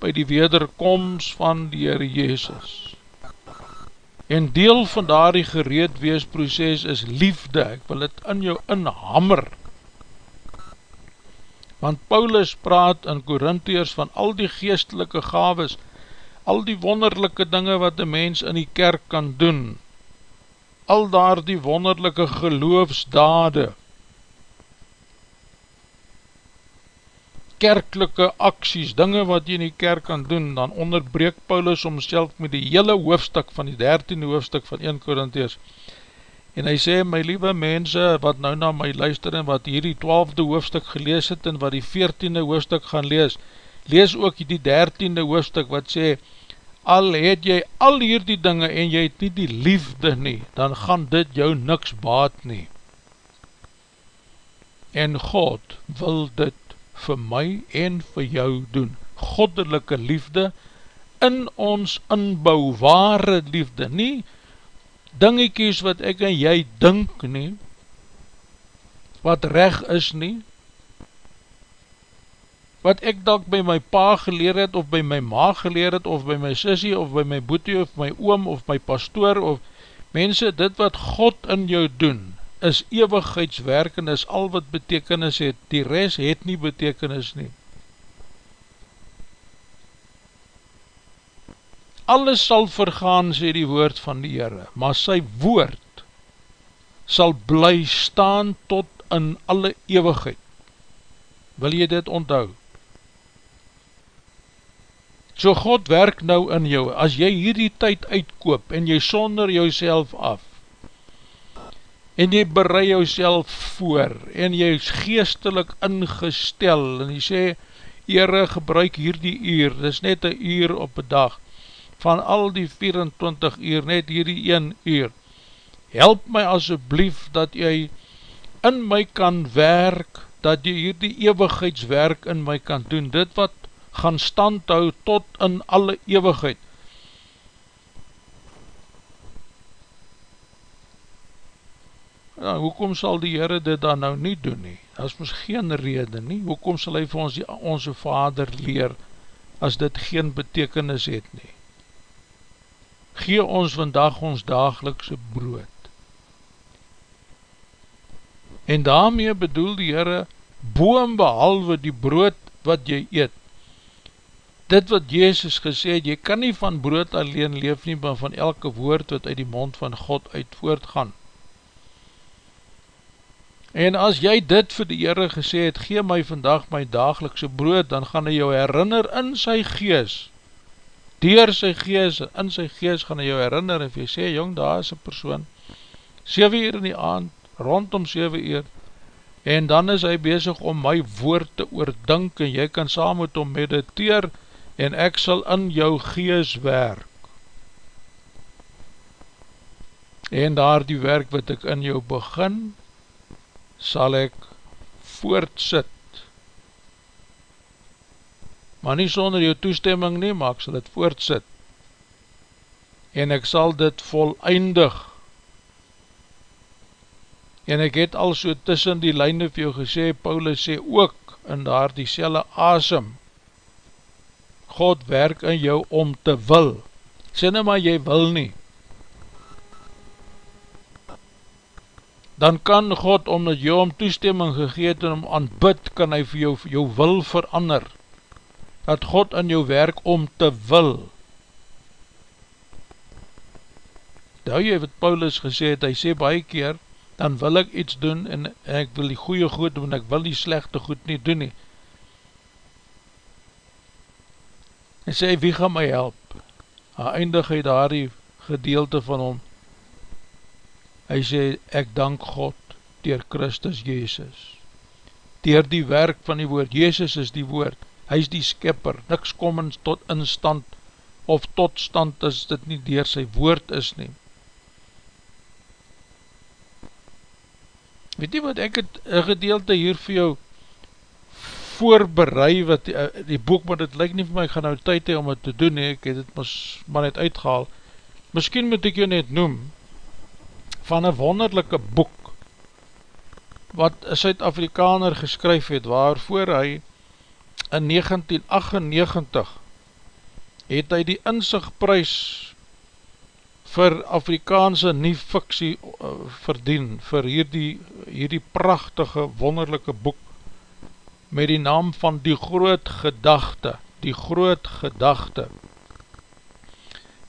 by die wederkomst van die Heere Jezus. En deel van daar die gereedweesproces is liefde, ek wil het in jou inhammer. Want Paulus praat in Korintheers van al die geestelike gaves, al die wonderlijke dinge wat die mens in die kerk kan doen, al daar die wonderlijke geloofsdade, kerklike acties, dinge wat jy in die kerk kan doen, dan onderbreek Paulus omself met die hele hoofdstuk van die dertiende hoofdstuk van 1 Korintheers. En hy sê, my liewe mense wat nou na my luister en wat hier die twaalfde hoofdstuk gelees het en wat die veertiende hoofdstuk gaan lees, lees ook die dertiende hoofdstuk wat sê, al het jy al hier die dinge en jy het nie die liefde nie, dan gaan dit jou niks baat nie. En God wil dit vir my en vir jou doen. Goddelike liefde in ons inbouw, ware liefde, nie dingiekies wat ek en jy dink nie, wat reg is nie, wat ek dalk by my pa geleer het, of by my ma geleer het, of by my sissie, of by my boete, of my oom, of my pastoor, of mense, dit wat God in jou doen, is ewigheidswerk en is al wat betekenis het, die res het nie betekenis nie. Alles sal vergaan, sê die woord van die Heere, maar sy woord sal bly staan tot in alle ewigheid. Wil jy dit onthou? So God werk nou in jou, as jy hierdie tyd uitkoop en jy sonder jou af, en jy berei jou voor, en jy is geestelik ingestel, en jy sê, Heere, gebruik hier die uur, dit is net een uur op een dag, van al die 24 uur, net hier die 1 uur, help my asjeblief, dat jy in my kan werk, dat jy hier die ewigheidswerk in my kan doen, dit wat gaan stand hou tot in alle ewigheid, Ja, hoekom sal die Heere dit dan nou nie doen nie? Dat is ons geen rede nie. Hoekom sal hy vir ons die, onze vader leer as dit geen betekenis het nie? Gee ons vandag ons dagelikse brood. En daarmee bedoel die Heere boom behalwe die brood wat jy eet. Dit wat Jezus gesê het, jy kan nie van brood alleen leef nie, maar van elke woord wat uit die mond van God uit voortgaan. En as jy dit vir die Heere gesê het, gee my vandag my dagelikse brood, dan gaan hy jou herinner in sy gees, dier sy gees, in sy gees gaan hy jou herinner, en jy sê, jong, daar is een persoon, 7 uur in die aand, rondom 7 uur, en dan is hy bezig om my woord te oordink, en jy kan saam met hom mediteer, en ek sal in jou gees werk. En daar die werk wat ek in jou begin, sal ek voortsit. Maar nie sonder jou toestemming nie, maar ek sal dit voortsit. En ek sal dit volleindig. En ek het al so tussen die lijne vir jou gesê, Paulus sê ook in daar die selle asem, God werk in jou om te wil. Sê nou maar jy wil nie. Dan kan God, omdat jy om toestemming gegeet en om aanbid, kan hy vir jou, jou wil verander, dat God in jou werk om te wil. Hou jy wat Paulus gesê het, hy sê baie keer, dan wil ek iets doen en ek wil die goeie goed doen, en ek wil die slechte goed nie doen nie. En sê, wie gaan my help? Hy eindig hy daar die gedeelte van hom. Hy sê, ek dank God dier Christus Jezus. Dier die werk van die woord, Jezus is die woord, hy is die skipper, niks kom in tot instand of tot stand is dit nie dier sy woord is nie. Weet jy wat, ek het een gedeelte hier vir jou voorbereid, wat die, eh, die boek, maar dit lyk nie vir my, ek gaan nou tyd hee om het te doen, he, ek het het mas, maar net uitgehaal. Misschien moet ek jou net noem, van een wonderlijke boek, wat een Suid-Afrikaner geskryf het, waarvoor hy in 1998 het hy die inzichtprys vir Afrikaanse nie fiksie uh, verdien, vir hierdie, hierdie prachtige, wonderlijke boek, met die naam van die groot gedachte, die groot gedachte.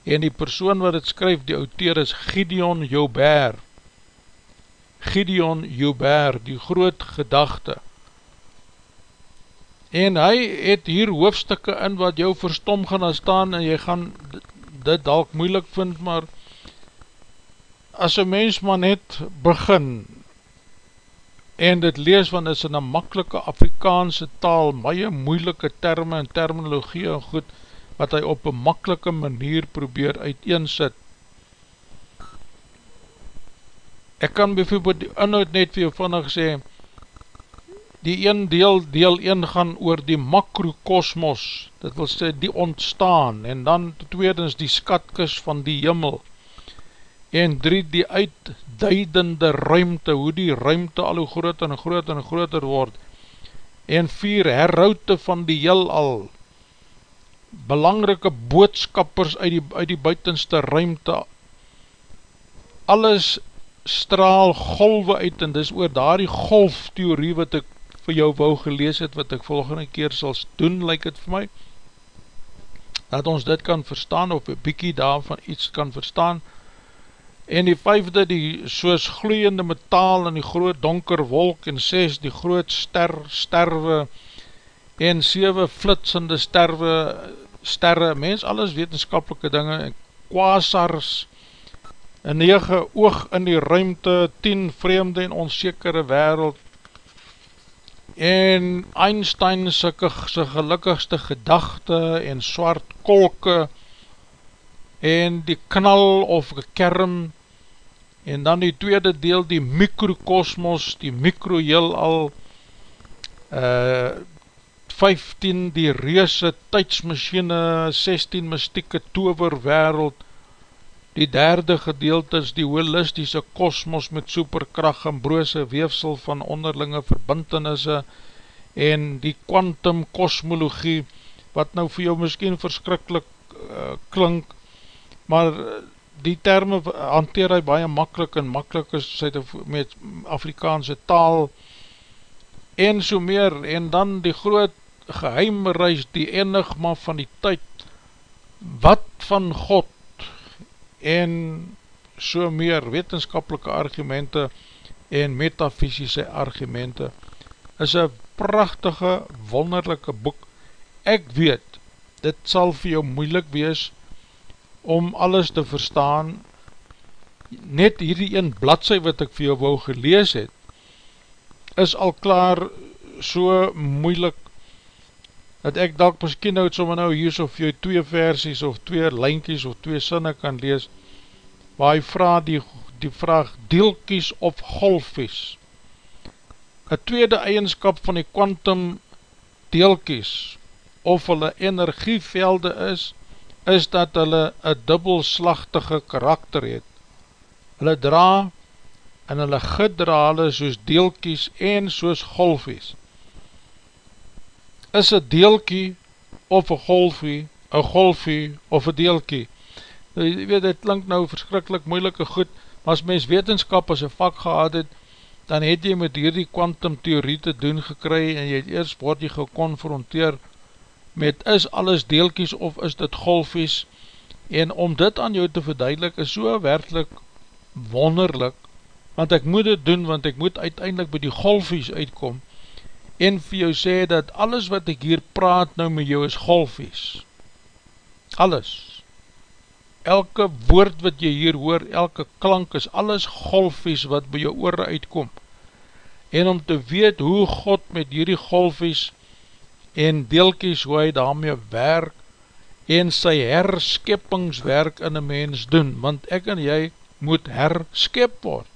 En die persoon wat het skryf, die auteur is Gideon Joubert, Gideon Joubert, die groot gedachte, en hy het hier hoofstukke in wat jou verstom gaan staan en jy gaan dit dalk moeilik vind, maar as een mens maar net begin en dit lees, want dit is in een makkelike Afrikaanse taal, maie moeilike termen en terminologie en goed, wat hy op een makkelike manier probeer uiteensit. Ek kan bijvoorbeeld die inhoud net vir jou vannig sê, die een deel, deel 1 gaan oor die makrokosmos, dit wil sê die ontstaan, en dan tweedens die skatkis van die jimmel, en drie die uitduidende ruimte, hoe die ruimte al hoe groter en groter en groter word, en vier herroute van die jil al, belangrike boodskappers uit die, uit die buitenste ruimte, alles straal golwe uit, en dis oor daar die golftheorie wat ek vir jou wou gelees het, wat ek volgende keer sal doen, lyk het vir my, dat ons dit kan verstaan, of een bykie daarvan iets kan verstaan, en die vijfde, die soos gloeiende metaal in die groot donker wolk, en ses, die groot ster, sterwe, en sewe flitsende sterwe, sterre, mens, alles wetenskapelike dinge, en quasars, en nege oog in die ruimte, tien vreemde en onzekere wereld, en Einstein sy, gelukkigste gedachte en swart kolke en die knal of kerm en dan die tweede deel die mikrokosmos, die mikrojeel al uh, 15 die reese tydsmachine 16 mystieke toverwereld Die derde gedeelte is die holistische kosmos met superkracht en broose weefsel van onderlinge verbintenisse en die quantum kosmologie wat nou vir jou miskien verskrikkelijk uh, klink, maar die termen hanteer hy baie makkelijk en makkelijk is met Afrikaanse taal en so meer en dan die groot geheime reis, die enigma van die tyd, wat van God en so meer wetenskapelike argumente en metafysische argumente is een prachtige, wonderlijke boek. Ek weet, dit sal vir jou moeilik wees om alles te verstaan, net hierdie een bladse wat ek vir jou wou gelees het, is al klaar so moeilik dat ek dalk miskien nou het sommer nou hier vir jou twee versies of twee linkies of twee sinne kan lees, waar hy vraag die, die vraag deelkies of golfies. Een tweede eigenskap van die quantum deelkies of hulle energievelde is, is dat hulle een dubbelslachtige karakter het. Hulle dra en hulle gedra hulle soos deelkies en soos golfies is een deelkie of een golfie, een golfie of een deelkie. Nou, jy weet, dit klink nou verskrikkelijk moeilike goed, maar as mens wetenskap as een vak gehad het, dan het jy met hierdie quantum theorie te doen gekry en jy het eerst word jy geconfronteer met is alles deelkies of is dit golfies En om dit aan jou te verduidelik is so werkelijk wonderlik, want ek moet dit doen, want ek moet uiteindelik by die golfies uitkom, en vir jou sê dat alles wat ek hier praat nou met jou is golfies. Alles. Elke woord wat jy hier hoor, elke klank is alles golfies wat by jou oor uitkom. En om te weet hoe God met hierdie golfies en deelkies hoe hy daarmee werk, en sy herskeppingswerk in een mens doen, want ek en jy moet herskep word.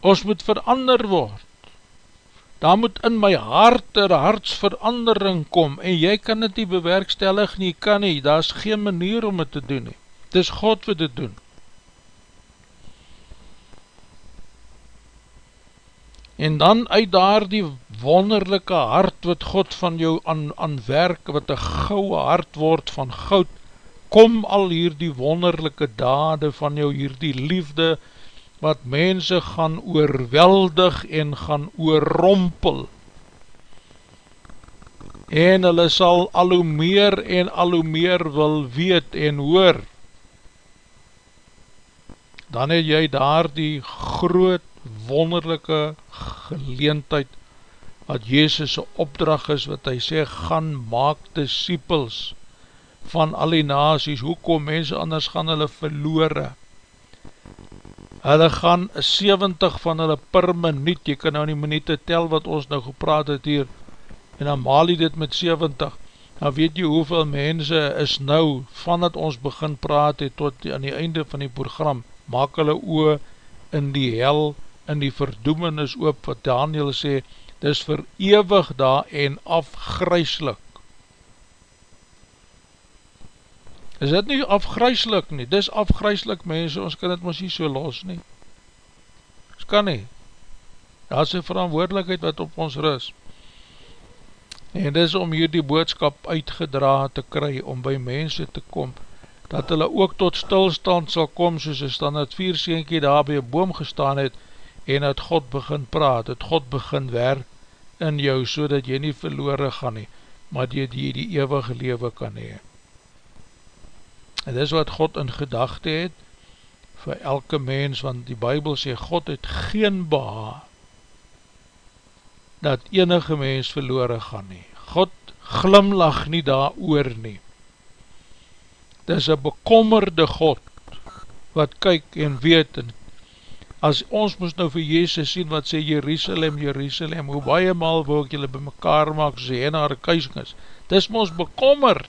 Ons moet verander word. Daar moet in my hart een hartsverandering kom, en jy kan dit nie bewerkstellig nie, kan nie, daar is geen manier om het te doen nie. Het is God wat dit doen. En dan uit daar die wonderlijke hart wat God van jou aan, aan werk, wat een gouwe hart word van goud, kom al hier die wonderlijke dade van jou, hier die liefde, wat mense gaan oorweldig en gaan oorrompel. En hulle sal al hoe meer en al hoe meer wil weet en hoor. Dan het jy daar die groot wonderlijke geleentheid wat Jezus' opdracht is, wat hy sê, gaan maak disciples van al die nazies, hoe kom mense, anders gaan hulle verloore. Hulle gaan 70 van hulle per minuut, jy kan nou nie minuut tel wat ons nou gepraat het hier, en dan maal jy dit met 70, dan weet jy hoeveel mense is nou, van het ons begin praat het, tot aan die einde van die program, maak hulle oor in die hel, in die verdoemenis oop, wat Daniel sê, dis vir ewig daar en afgryslik. Is dit nie afgryslik nie? Dis afgryslik mense, ons kan dit ons nie so los nie. Ons kan nie. Daar is een verantwoordelikheid wat op ons ris. En dis om hier die boodskap uitgedra te kry, om by mense te kom, dat hulle ook tot stilstand sal kom, soos dan het vier seentjie daar by boom gestaan het, en het God begin praat, het God begin werk, in jou, so dat jy nie verloore gaan nie, maar jy die, die eeuwige lewe kan hee. En dis wat God in gedachte het, vir elke mens, want die Bijbel sê, God het geen beha, dat enige mens verloore gaan nie. God glimlach nie daar oor nie. Dis een bekommerde God, wat kyk en weet en as ons moest nou vir Jezus sien wat sê Jerusalem, Jerusalem, hoe baie maal wil ek julle by mekaar maak, sê hen haar kuising is, dis ons bekommerd,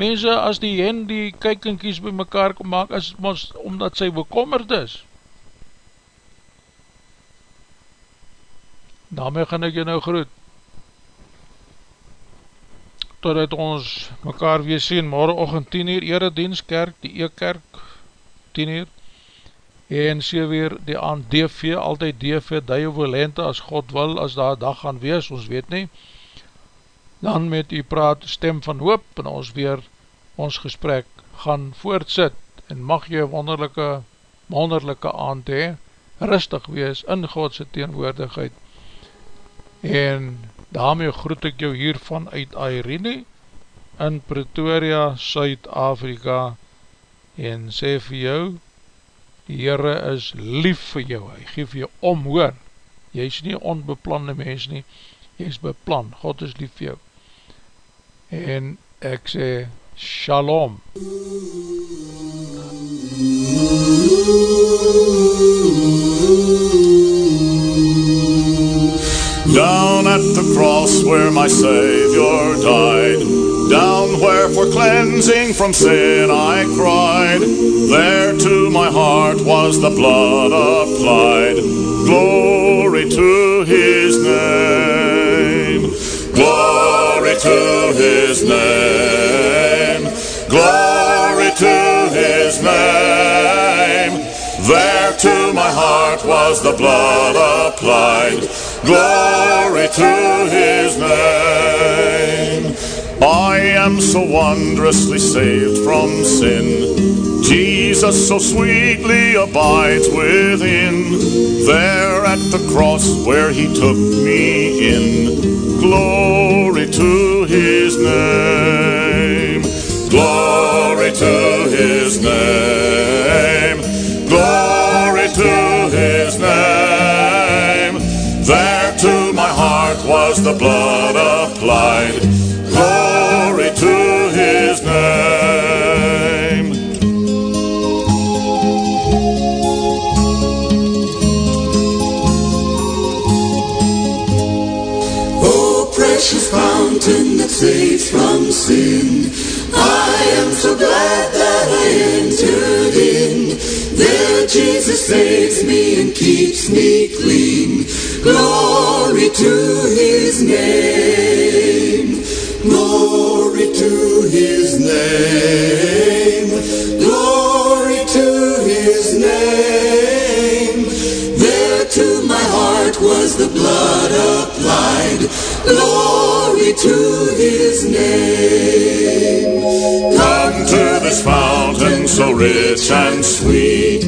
mense as die hen die kykinkies by mekaar kom maak, is ons omdat sy bekommerd is, daarmee gaan ek jy nou groet, totdat ons mekaar weer sien, morgenochtend 10 uur, eredienstkerk, die e-kerk, 10 uur, en sê weer die aan DV, altyd DV, die volente, as God wil, as daar dag gaan wees, ons weet nie, dan met u praat stem van hoop, en ons weer ons gesprek gaan voortsit, en mag jy wonderlijke, wonderlijke aand hee, rustig wees in Godse teenwoordigheid, en daarmee groet ek jou hiervan uit Airene, in Pretoria, Suid-Afrika, en sê vir jou, die Heere is lief vir jou, hy geef jou omhoor, jy is nie onbeplande mens nie, jy is beplan, God is lief vir jou, en ek sê, Shalom. Down at the cross where my Savior died, down where for cleansing from sin I cried, there to my heart was the blood applied. Glory to his name, glory to his name, glory to his name. There to my heart was the blood applied. Glory to his name. I am so wondrously saved from sin. Jesus so sweetly abides within. There at the cross where he took me in. Glory to his name. Glory name. Glory to his name. There to my heart was the blood applied. Saves me and keeps me clean. Glory to his name. Glory to his name. Glory to his name. There to my heart was the blood applied. Glory to his name. This fountain so rich and sweet.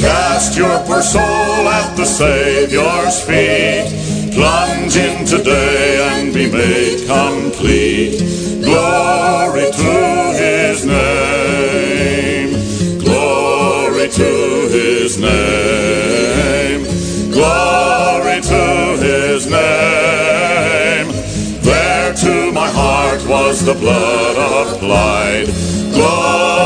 Cast your poor soul at the Savior's feet. Plunge in today and be made complete. Glory to his name. Glory to his name. Glory to his name. The blood applied. Glory